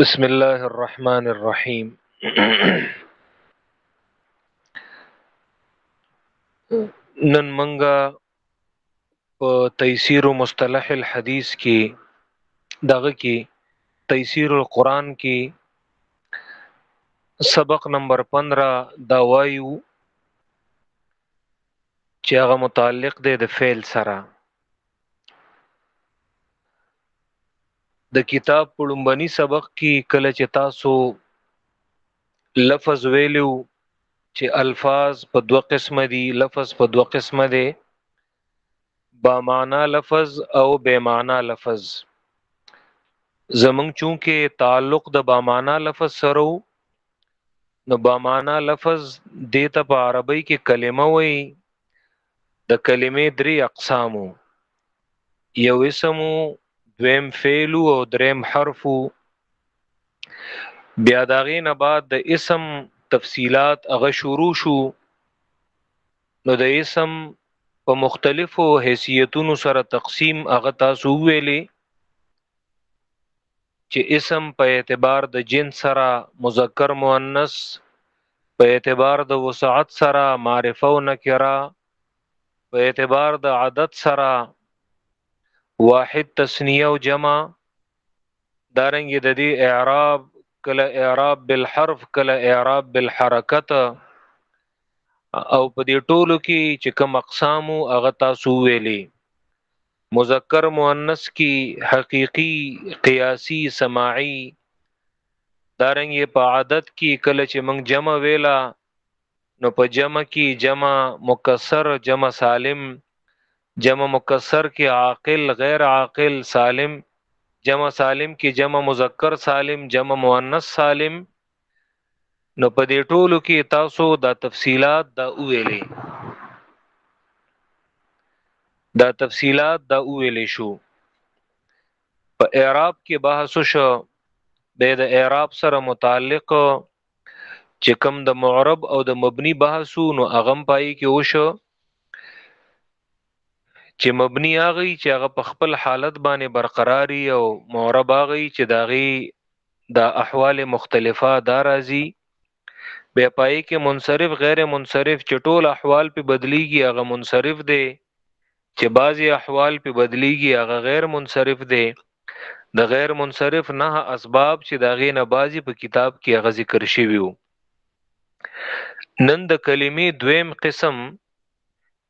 بسم الله الرحمن الرحيم نن منګه په تفسیر مصطلح الحديث کې دغه کې تفسیر القرآن کې سبق نمبر 15 دا وایو چې هغه متعلق دی د فعل سره د کتاب په لومبني سبق کې کله چې تاسو لفظ ویلو چې الفاظ په دوه قسمه دي لفظ په دوه قسمه دی با معنا لفظ او بے معنا لفظ زمنګ چونکه تعلق د با معنا لفظ سره نو با معنا لفظ دیته په عربی کې کلمه وای د کلمې درې اقسامو یو اسم دویم فعل او دریم حرف بیا داغه نه بعد د اسم تفصيلات هغه شروع شو نو د اسم په مختلفو حیثیتونو سره تقسیم هغه تاسو ویلې چې اسم په اعتبار د جنس سره مذکر مؤنث په اعتبار د وسعت سره معرفه او نکره په اعتبار د عدد سره واحد تسنیه او جمع دارنګ د دې اعراب کله اعراب بالحرف کله اعراب بالحرکت او په دې ټولو کې چې کوم اقسام هغه تاسو ویلي مذکر مؤنث کی حقیقی قیاسی سماعی دارنګ په عادت کی کله چې موږ جمع ویلا نو په جمع کی جمع مکسر جمع سالم جمع مکسر کی عاقل غیر عاقل سالم جمع سالم کی جمع مذکر سالم جمع مؤنث سالم نو په دې ټولو کې تاسو دا تفصيلات دا ویلې دا تفصيلات دا ویلې شو په اعراب کې بحث شو به د اعراب سره متعلق چې کم د معرب او د مبني بحثو نو اغم پای کې وشو چې مبني هغه چې هغه په خپل حالت باندې برقراري او معرب هغه چې داغي دا احوال مختلفه دا راځي بیا پای کې منصرف غیر منصرف چې ټول احوال په بدلیږي هغه منصرف دی چې بعضی احوال په بدلیږي هغه غیر منصرف دی د غیر منصرف نه اسباب چې دا غینه بعضی په کتاب کې هغه ذکر شوی وو نن د کلمې دویم قسم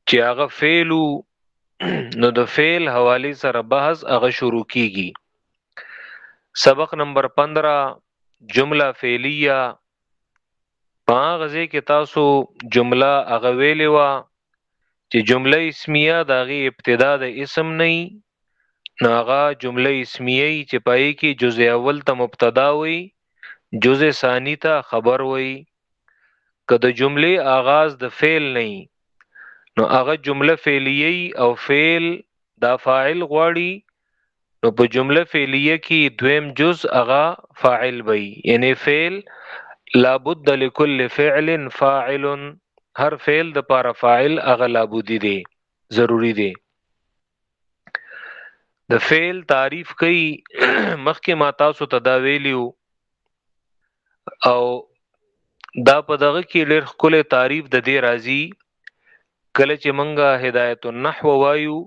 چې هغه فعلو نو د فعل حوالی سره بحث هغه شروع کیږي سبق نمبر 15 جمله فعلیه په غزه کې تاسو جمله هغه ویلې و چې جمله اسمیه داغي ابتدا د اسم نه ناغه جمله اسمیه چې پای کې جزء اول ته مبتدا وي جزء ثانی ته خبر وي کله جمله آغاز د فعل نه نو هغه جمله فعلیه او فعل دا فاعل غواړي نو په جمله فعلیه کی دویم جز هغه فاعل وي یعنی فعل لابد لكل فعل فاعل هر فعل د پاره فاعل هغه لابودی دی ضروری دی د فعل تعریف کوي مخکې ما تاسو ته دا ویلیو او دا په دغه کې لر خپل تعریف د دې راځي کله چې منګه هدایت النحو وایو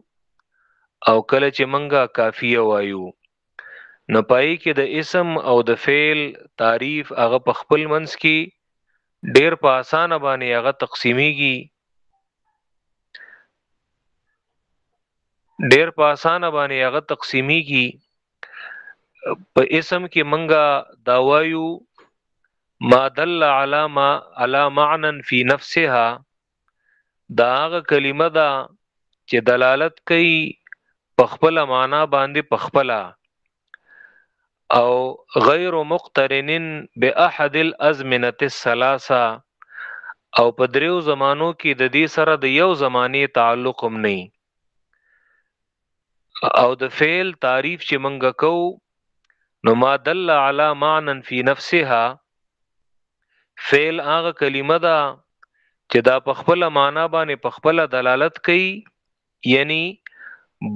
او کله چې منګه کافیه وایو نو پای کې د اسم او د فعل تعریف هغه په خپل منس کې ډیر په اسانه باندې هغه تقسیمیږي ډیر په اسانه باندې هغه تقسیمیږي په اسم کې منګه دا وایو ما دل علامه علا معنا فی نفسها دا هغه کلمه ده چې دلالت کوي په خپل معنا باندې په خپل او غیر مقترنن باحد الازمنه الثلاثه او په دریو زمانو کې د دې سره د یو زمانه تعلق هم نه او د فعل تعریف چې منګه کو نو ما دل علی معنی فی نفسها فعل هغه کلمه ده چې دا په خپل معنا باندې په خپل دلالت کوي یعنی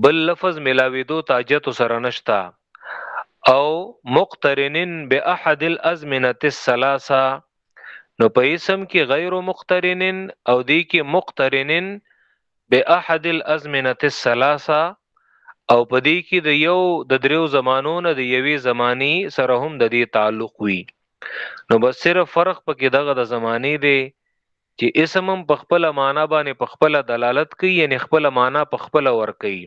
بل لفظ ملاوي دو تاجت سره نشتا او مقترنن باحد الازمنه الثلاثه نو په اسم کې غیر مقترنن او دی کې مقترنن به احد الازمنه الثلاثه او په دی کې د یو د دریو زمانو نه د یوې زمانی سره هم د دې تعلق وي نو بس صرف فرق پکې دغه د زمانه دی چې اسم هم په خپل معنا باندې په خپل دلالت کوي یعنی خپل معنا په خپل ور کوي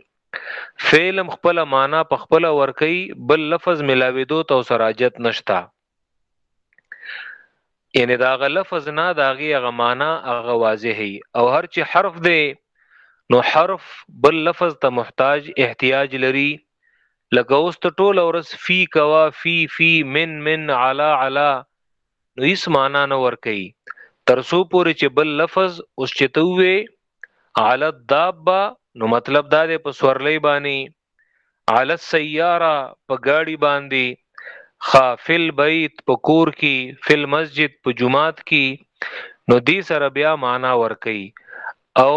فعل خپل معنا په خپل ور کوي بل لفظ ملاوي دوت او سراجت نشتا یعنی دا غ لفظ نه دا غي غ معنا غ واضح او هر چې حرف دی نو حرف بل لفظ ته محتاج احتیاج لري لکه اوس ته ټول اورس فی کوا فی فی من من علا علا نو هیڅ معنا نه ور کوي ترسو پورې چې بل لفظ اوس چې ته وې علی الدابه نو مطلب دا دی په سورلې باندې علی السیاره په گاډي باندې خا فل بیت په کور کې فل مسجد په جمعات کې نو دې سره بیا معنا ور کوي او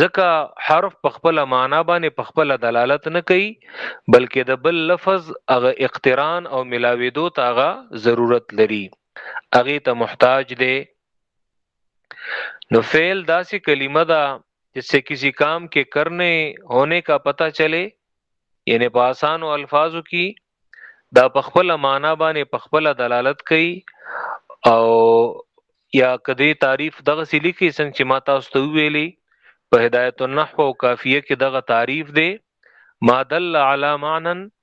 ځکه حرف په خپل معنا باندې په خپل دلالت نه کوي بلکې د بل لفظ هغه اقتران او ملاویدو ته هغه ضرورت لري هغه ته محتاج دی نو فعل داسې کلمه ده جس سے کسی کام کے کرنے ہونے کا پتہ چلے یعنی په آسانو الفاظو کې دا په خپل معنا باندې په خپل دلالت کوي او یا کدی تعریف دغه سلی کې څنګه چې ما تاسو ته ویلي په هدایت النحو او کافیه کې دغه تعریف دی ما دل علی معنن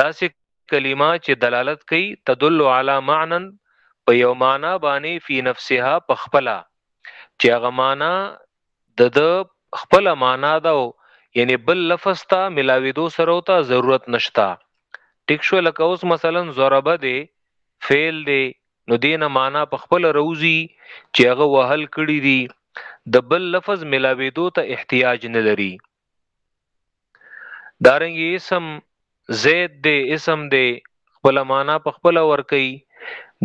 داسې کلمه چې دلالت کوي تدل علی معنا په یو معنا باندې فی نفسها په خپل چې هغه معنا د د خپل معنا دا یعنی بل لفظ ته ملاویدو سره او ته ضرورت نشتا ټیک شو لکه اوس مثلا ضربه دی فعل دی نو دینه معنا په خپل روزي چې هغه وهل کړی دی د بل لفظ ملاویدو ته احتیاج نه لري دارنګ اسم زید دی اسم دی خپل معنا په خپل ور کوي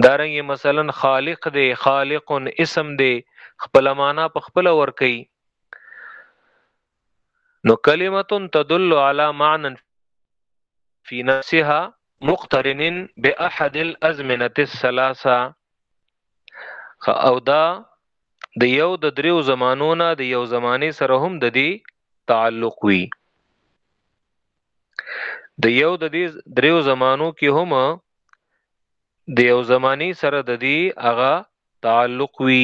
دارنګ مثلا خالق دی خالق اسم دی خپل معنا په خپل ور کوي نو کلمه تدل علی معنی فی نفسها مقترن باحد الازمنه الثلاثه او دا د یو د دریو زمانو نه د یو زمانه سره هم د دې تعلق وي د یو د دې دریو زمانو کې هم د یو زمانه سره د دې هغه تعلق وي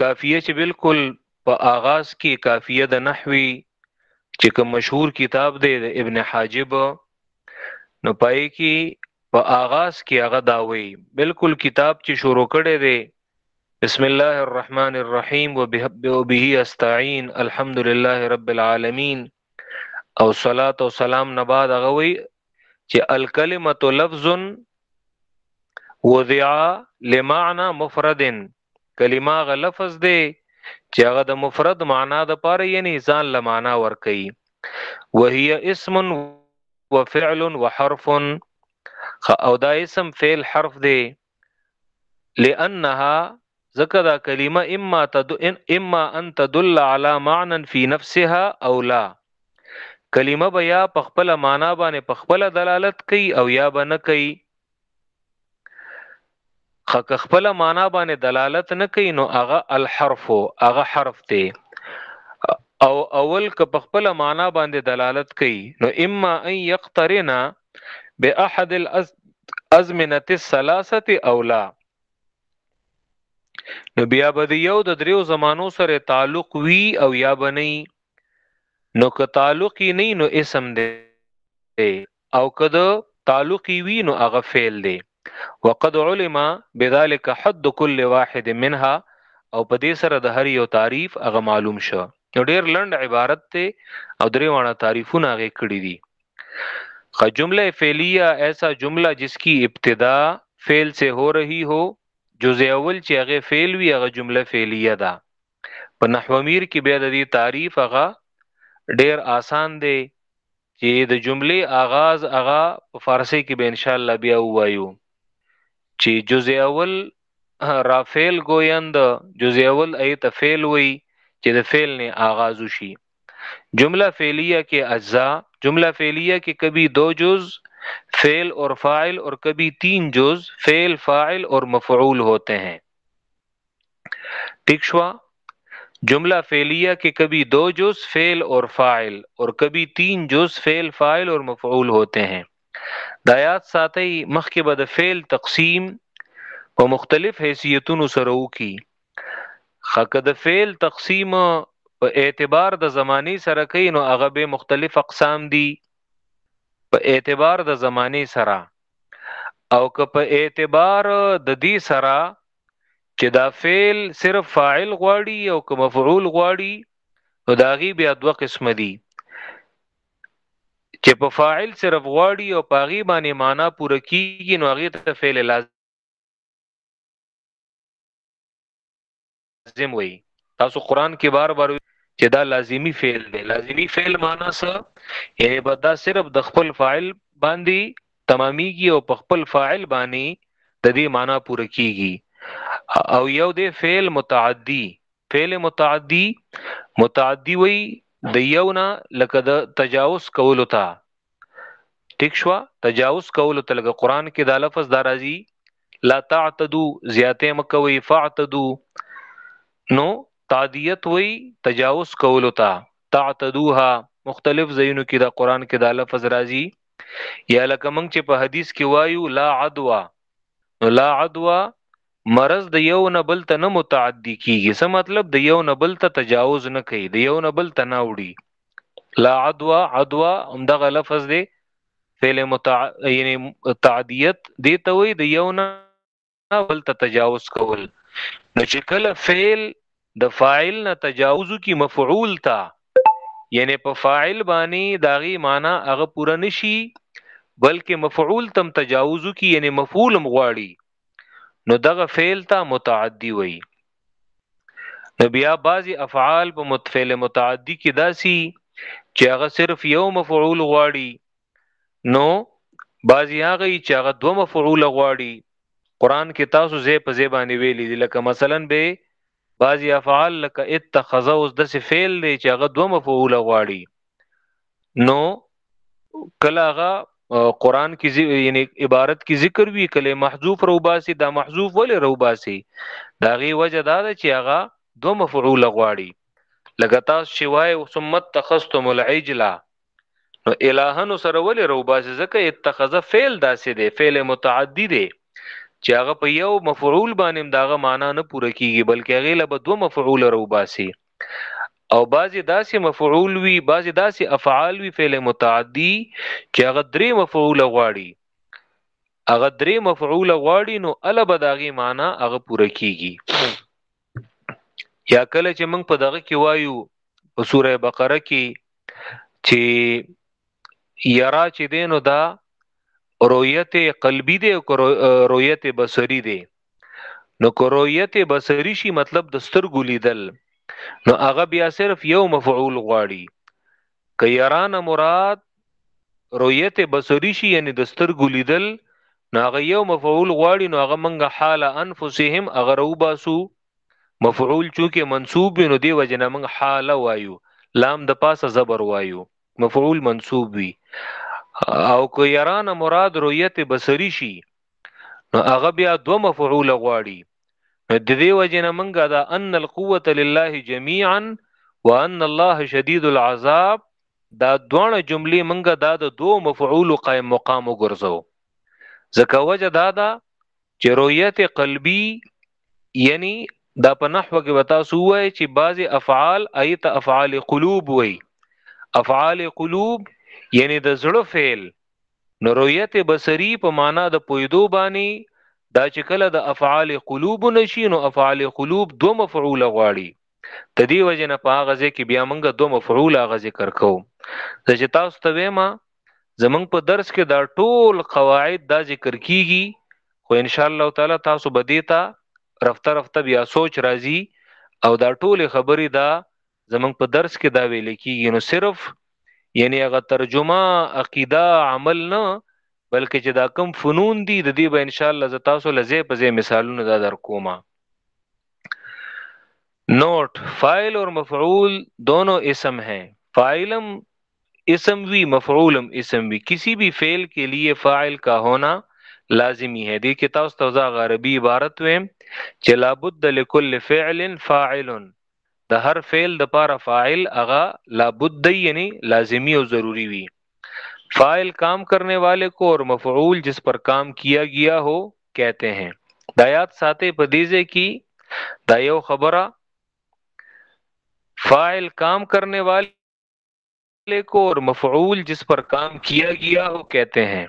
کافیه چې بالکل په آغاز کې کافیه د نحوی چې کوم مشهور کتاب دی د ابن حاجب نو پای کې په آغاز کې هغه داوي بالکل کتاب چې شروع کړي دی بسم الله الرحمن الرحیم وبه استعين الحمد لله رب العالمين او صلات او سلام نه بعد هغه وی چې الکلمه لفظ وضع لمعنى مفرد کلمه غ لفظ دی چې هغه د مفرد معنا د پاره یعنی ځان له معنا ور کوي وهي اسم وفعل وحرف او دا اسم فعل حرف دی لانها ځکه دا کلمه اما تد اما ان تدل على معنى في نفسها او لا کلمه به یا په خپل معنا باندې په خپل دلالت کوي او یا به نه کوي خک خپل معنا باندې دلالت نه کوي نو هغه الحرف هغه حرف دی او اول که په خپل معنا باندې دلالت کوي نو اما ان یقترنا به احد الازمنه الثلاثه او لا نو بیا به د یو د دریو زمانو سره تعلق وی او یا بنئ نو که تعلق نه نو اسم دی او که د تعلق وی نو هغه فعل دی وقد علم بذلك حد كل واحد منها او په دې سره د هر یو تعریف هغه معلوم شو نو ډیر لند عبارت ته او درې وانه تعریفونه هغه کړی دي خ جمله فعلیه ایسا جمله جس کی ابتدا فعل سے ہو رہی ہو جز اول چې هغه فعل وی هغه جمله فعلیه ده په نحو میر کې بیا د دې تعریف هغه ډیر آسان دی چی د جملی آغاز هغه په فارسی کی به انشاالله بیا ووایو چی جزء اول را فعل ګویند جزء اول ای ته فعل وی چی د فعل نه آغاز وشي جمله فعلیه کې اجزا جمله فعلیه کې کبي دو جز فعل اور فاعل اور کبي تین جز فعل فاعل اور مفعول ہوتے ہیں ٹھیک شوا جملہ فعلیہ کے کبھی دو جز فعل اور فائل اور کبھی تین جز فعل فائل اور مفعول ہوتے ہیں دایات ساته مخ کې به د فعل تقسیم په مختلف حیثیتونو سره وکي خکه د فعل تقسیم په اعتبار د زمانی سره کوي نو هغه به مختلف اقسام دي په اعتبار د زمانی سره او که په اعتبار د دې سره چې دا فعل صرف فاعل غواړي او که مفعول غواړي نو دا غي بیا دوه قسم دي چې په فاعل صرف غواړي او پاغي باندې معنا پوره کیږي نو هغه ته فعل لازم وي تاسو قران کې بار بار چې دا لازمی فعل دی لازمی فعل معنا څه یعنی بدا صرف د خپل فاعل باندې تمامیږي او په خپل فاعل باندې د دې معنی پوره کیږي او یو د فعل متعدی فعل متعدی متعدی وی د یو نه لکه د تجاوز کولو ته ټیک شو تجاوز کولو ته لکه قران کې دا لفظ دا راځي لا تعتدو زیاته مکوي فاعتدو نو تعدیت وی تجاوز کولو ته تعتدوها مختلف زینو کې دا قران کې دا لفظ راځي یا لکه موږ چې په حدیث کې وایو لا عدوا نو لا عدوا مرض د یو نه بل ته نه متعدی کیږي څه مطلب د یو نه بل ته تجاوز نه کوي د یو نه بل ته نه وړي لا عدوا عدوا هم دغه لفظ دی فعل متع... یعنی تعدیت دی ته وي د یو نه بل ته تجاوز کول نو چې کله فعل د فاعل نه تجاوز کی مفعول تا یعنی په فاعل باندې داغي معنی هغه پوره نشي بلکې مفعول تم تجاوز کی یعنی مفعول مغواړي نو دغه فعل ته متعدی وای نو بیا بعضی افعال په متفعل متعدی کې داسي چې هغه صرف یو مفعول غواړي نو بعضی هغه چې هغه دوه مفعول غواړي قران کې تاسو زې په زې باندې ویلي دي لکه مثلا به بعضی افعال لکه اتخذ اوس د څه فعل دی چې هغه دوه مفعول غواړي نو کله هغه قران کې یعنی عبارت کې ذکر وی کله محذوف روباسي دا محذوف ولې روباسي دا غي وجه دا ده چې هغه دوه مفعول غواړي لکه تاسو شوای ثم تخستم العجلا نو الہانو سره ولې روباسي ځکه اتخذ فعل داسې دی فعل متعدی دی چې هغه په یو مفعول باندې داغه معنا نه پوره کیږي بلکې هغه له دوه مفعول روباسي او بعضی داسې مفعول وي بعضی داسې افعال وي فعل متعدی چې هغه درې مفعول غواړي هغه درې مفعول غواړي نو ال بداغي معنا هغه پوره کیږي یا کله چې موږ په دغه کې وایو په سوره بقره کې چې یرا چې دینو دا رؤیت قلبی دی او رؤیت بصری دی نو کرویت بصری شي مطلب د سترګو لیدل نو هغه بیا صرف یو مفعول غواړي که يرانه مراد رؤیت بصری شي یعنی د سترګو لیدل نو هغه یو مفعول غواړي نو هغه منګه حال انفسهم هغه رو باسو مفعول چونکه منصوب وي نو دی وجنه منګ حال وایو لام د پاسه زبر وایو مفعول منصوب وي او که یران مراد رؤیت بصری شي نو هغه بیا دو مفعول غواړي نو د دې وجه نه منګه دا ان القوه لله جميعا وان الله شديد العذاب دا دوه جملې منګه دا د دو مفعول قائم مقام وګرځو ځکه وجه دا دا چې رؤیت قلبی یعنی دا په نحوه کې وتا سو وای چې بعضی افعال ایت افعال قلوب وای افعال قلوب یعنی د زړه فعل نو رؤیت بصری په معنا د پویدو بانی دا چې کله د افعال قلوب نشي نو افعال قلوب دو مفعول غواړي د دې وجه نه په هغه ځکه بیا موږ دو مفعول هغه ذکر کوو ځکه تاسو ته وېما زمنګ په درس کې دا ټول قواعد دا ذکر کیږي خو ان شاء الله تعالی تاسو به دیتا رفته رفته بیا سوچ راځي او دا ټول خبرې دا زمونږ په درس کې دا ویل کیږي نو صرف یعنی هغه ترجمه عقیده عمل نه بلکې چې دا کم فنون دي د دې به ان شاء الله ز تاسو لزه په ځای مثالونه دا در کومه نوٹ فائل اور مفعول دونوں اسم ہیں فائلم اسم وی مفعولم اسم وی کسی بھی فعل کے لیے فاعل کا ہونا لازمی ہے دی کتاب توزا غربی عبارت ویم چې لابد لكل فعل فاعل د هر فعل د پاره فاعل هغه لابد یعنی لازمی او ضروری وی فاعل کام کرنے والے کو اور مفعول جس پر کام کیا گیا ہو کہتے ہیں دا یاد ساته په دې ځای کې دا یو خبره فاعل کام کرنے والے کو اور مفعول جس پر کام کیا گیا هو کہتے ہیں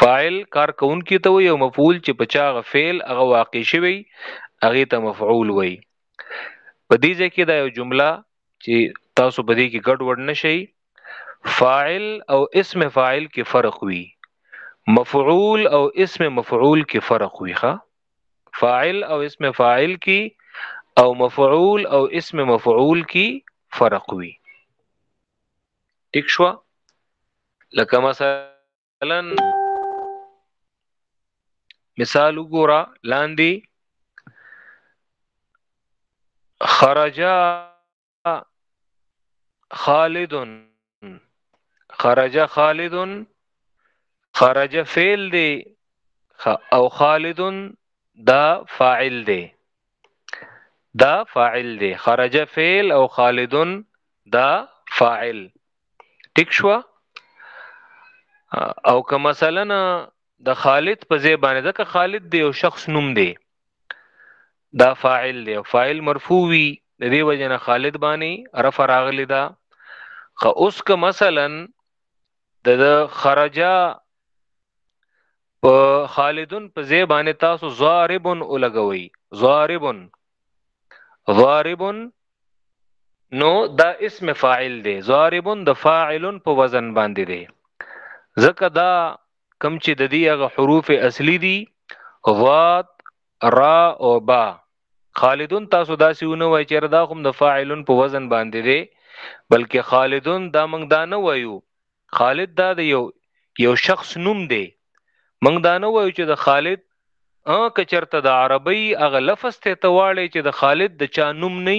فاعل کار کون کی ته وي او مفعول چې په چا غ فعل هغه واقع شوی هغه ته مفعول وي په دې ځای کې دا یو جمله چې تاسو په دې کې ګډ وډ نشئ فاعل او اسم فاعل کې فرق وي مفعول او اسم مفعول کې فرق وي ښا فاعل او اسم فاعل کی او مفعول او اسم مفعول کی فرق وی ټیک شو لکه مثلا مثال وګوره لاندې خرجا خالد خرج خالد خرج فعل دی او خالد دا فاعل دی دا فاعل دی خرج فعل او خالد دا فاعل ټیک شو او که مثلا د خالد په ځای باندې ځکه خالد دی او شخص نوم دی دا فاعل دی فاعل مرفوع وی د دې وجه نه خالد باندې رفع راغلی دا خو اوس که مثلا د خرجا په خالدون په ځای باندې تاسو ضاربن ولګوي ضاربن ضاربن نو دا اسم فاعل دی ضاربن د فاعل په وزن باندې دی ځکه دا کم چې د دې هغه حروف اصلي دي ضاد را او با خالدون تاسو داسې ونه وای چې دا هم د فاعلون په وزن باندې دی بلکې خالدون دا موږ دا نه وایو خالد دا د یو یو شخص نوم دی موږ دا نه وایو چې د خالد ا کچرته د عربی هغه لفظ ته تواړی چې د خالد د چا نوم نه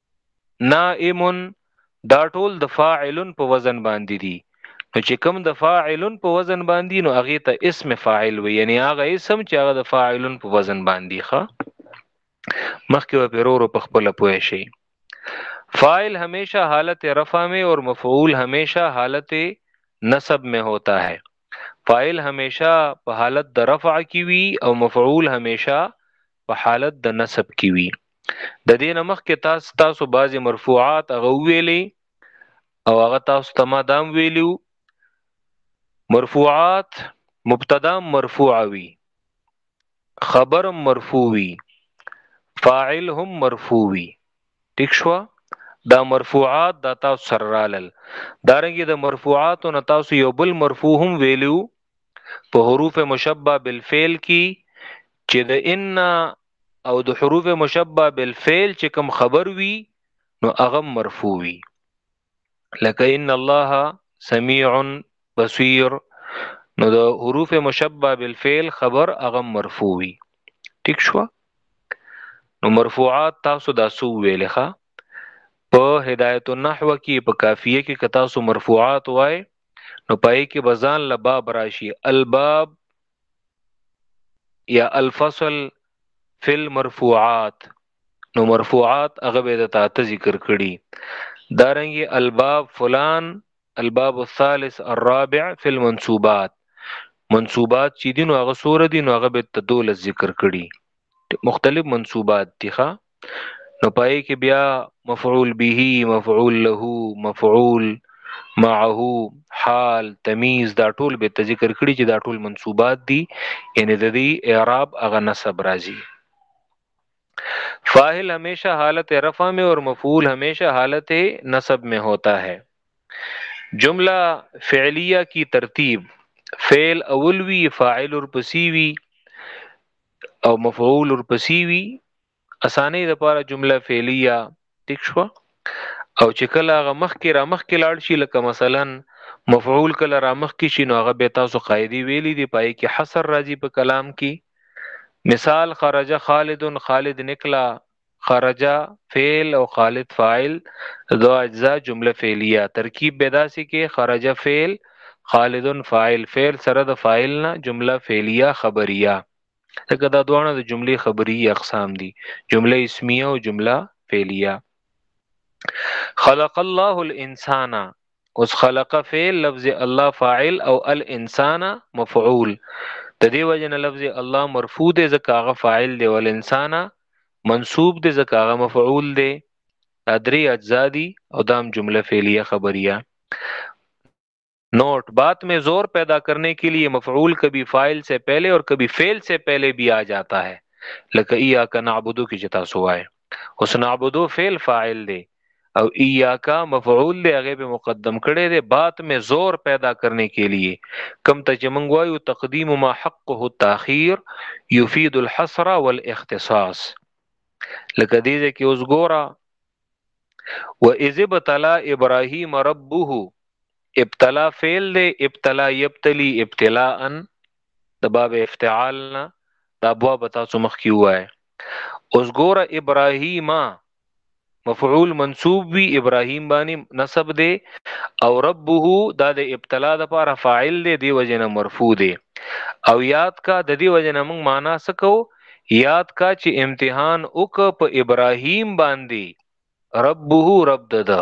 نائم دا ټول د فاعل په وزن باندې دي نو چې کوم د فاعل په وزن باندې نو هغه ته اسم فاعل وي یعنی هغه اسم چې هغه د فاعل په وزن باندې ښه مخکې په رورو په خپل پوه شي فاعل همیشه حالت رفع میں اور مفعول همیشه حالت نصب میں ہوتا ہے فاعل همیشه په حالت د رفع کې وي او مفعول همیشه په حالت د نسب کې وي د دې نه مخکې تاسو تاسو بعضی مرفوعات هغه ویلي او هغه تاسو ته ما دام ویلو مرفوعات مبتدا مرفوع وي خبر مرفوع وي فاعل هم مرفوع وي ټیک شو دا مرفوعات دا تاسو سره رالل دارنګي د دا مرفوعاتو نه تاسو یو بل مرفوع هم ویلو په حروف مشبہ بالفعل کی چې د ان او د حروف مشبہ بالفعل چې کوم خبر وي نو هغه مرفوع وي لکه ان الله سميع بصير نو د حروف مشبہ بالفعل خبر هغه مرفوع وي ٹھیک شو نو مرفوعات تاسو دا سو ویلخه په هدایت النحو کې په کافیه کې کتا سو مرفوعات وای نو پای کې بزان لباب راشي الباب یا الفصل فی المرفوعات نو مرفوعات هغه به د تاته ذکر کړي دارنګي الباب فلان الباب الثالث الرابع فی المنصوبات منصوبات چې دین هغه سور دي نو هغه به تدول ذکر کړي مختلف منصوبات دي ښا نو پای کې بیا مفعول به مفعول له مفعول معه حال تمیز دا ټول به ذکر کړي چې دا ټول منصوبات دي یعنی د دې اعراب هغه نسب راځي فاعل همیشه حالت رفع میں اور مفعول همیشه حالت نصب میں ہوتا ہے جمله فعلیه کی ترتیب فعل اول وی فاعل اور پسی وی او مفعول اور پسی وی اسانۍ لپاره جمله فعلیه ټیک شو او چې کله هغه مخ کې را مخ کې لاړ شي لکه مثلا مفعول کله را مخ کې شي نو هغه به تاسو قاعده ویلې دی پای کې حصر راځي په کلام کې مثال خرج خالد خالد نکلا خرج فعل او خالد فاعل دو اجزاء جمله فعلیه ترکیب به داسې کې خرج فعل خالد فاعل فعل سره د فاعل نه جمله فعلیه خبریه ځکه دا دواړه د جملې خبري اقسام دي جمله اسمیه او جمله فعلیه خلق الله الانسان اوس خلق فعل لفظ الله فاعل او الانسان مفعول د دې وجه نه لفظ الله مرفوع دی ځکه هغه فاعل دی او الانسان منصوب دی ځکه هغه مفعول دی دا درې اجزا دي او دام جمله فعلیه خبریه نوٹ بات میں زور پیدا کرنے کے لیے مفعول کبھی فائل سے پہلے اور کبھی فیل سے پہلے بھی آ جاتا ہے لکئی کا نعبدو کی جتا سوائے اس نعبدو فیل فائل دے او ایاکا مفعول دی هغه به مقدم کړي دی بات میں زور پیدا کرنے کے لیے کم تجمنگ وایو تقدیم ما حقه التاخير يفيد الحصر والاختصاص لکه دې کې اوس ګورا و اذ ابتلا ابراهيم ربه ابتلا فعل دی ابتلا یبتلی ابتلاء د باب افتعال نه د ابواب تاسو مخ کی وای اوس ګوره ابراهیم مفعول منصوب وی ابراهیم باندې نسب دی او ربه دا د ابتلا د لپاره فاعل دی دی وجنه مرفوع دی او یاد کا د دی وجنه موږ معنا سکو یاد کا چې امتحان وک په ابراهیم باندې ربه رب دده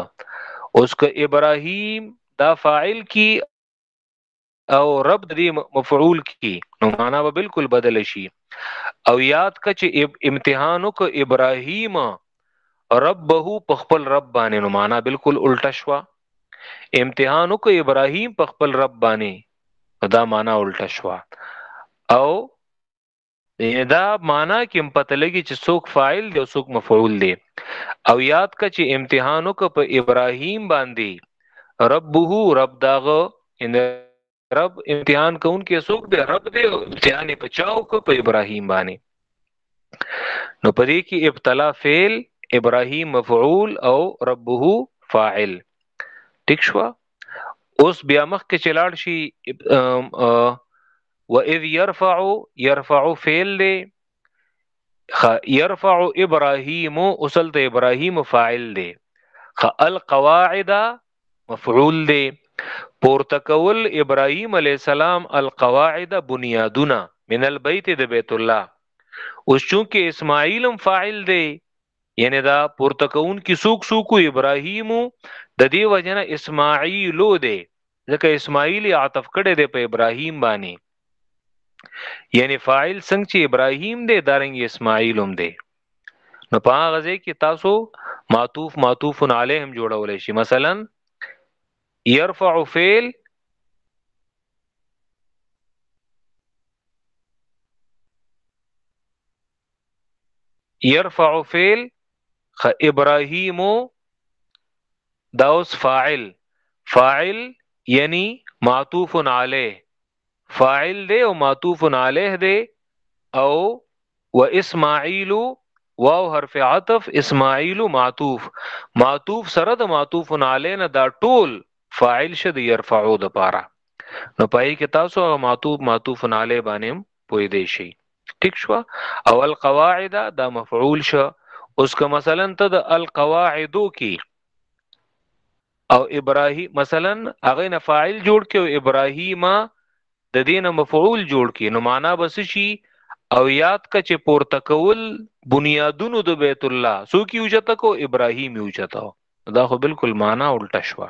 اوس که ابراهیم دا فاعل کی او رب دې مفعول کی نو معنا به بالکل بدل شي او یاد کا چې امتحان وک ابراهیم ربه په خپل رب باندې نو معنا بالکل الټه شوه امتحان وک ابراهيم په خپل رب باندې دا معنا الټه شو او د ادا معنا کې هم پته لګي چې څوک فاعل دی او څوک مفعول دی او یاد کا چې امتحانو کو په ابراهیم باندې ربه رب داغه ان رب امتحان کون کې څوک دی رب دی امتحان په چاو کو په ابراهیم باندې نو پدې کې ابتلا فعل ابراهیم مفعول او ربه فاعل ټیک شو اوس بیا مخ کې چلاړ شي و اذ يرفع يرفع فعل دی خ يرفع ابراهيم اوصل ته ابراهيم فاعل دی خ القواعد مفعول دی پورته کول ابراهيم عليه السلام القواعد بنيادونه من البيت د بیت الله اوس چونکه اسماعیل هم فاعل دی یعنی دا پورته کون کی سوک سوکو ابراهیم د دې وجنه اسماعیل دی ځکه اسماعیل عطف کړي دی په ابراهیم باندې یعنی فاعل څنګه چې ابراهیم دی دارنګ اسماعیل هم دی نو په هغه ځای کې تاسو معطوف معطوف علیهم جوړول شي مثلا يرفع فعل يرفع فعل خ ابراهيم دا اوس فاعل فاعل یعنی معطوف علیه فاعل دی او معطوف علیه دی او و اسماعیل واو حرف عطف اسماعیل معطوف معطوف سره د معطوف علیه نه دا ټول فاعل شد يرفعو د پاره نو پای کې تاسو هغه معطوف معطوف علیه باندې پوی دی شي ټیک شو او القواعد دا مفعول شو اوس که مثلا ته د القواعدو کې او ابراهیم مثلا هغه نه فاعل جوړ کې او ابراهیم د دین مفعول جوړ کې نو معنا بس شي او یاد ک چې پورته کول بنیادونو د بیت الله سو کی اوچته کو ابراهیم اوچته دا خو بالکل معنا الټه شوه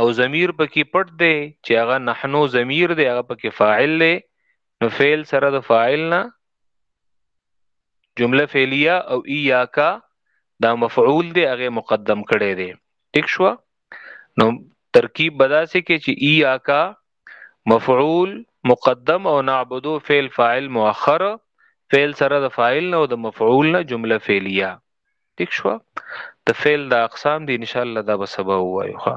او ضمیر پکې پټ دی چې هغه نحنو ضمیر دی هغه پکې فاعل دی نو فعل سره د فاعل نه جمله فعلیه او ایاکا دا مفعول دی هغه مقدم کړي دی ٹھیک شو نو ترکیب بداسه کې چې ایاکا مفعول مقدم او نعبدو فعل فاعل مؤخر فعل سره د فاعل نه او د مفعول نه جمله فعلیه ټیک شو د فعل د اقسام دي ان شاء الله دا به سبا وایو ښا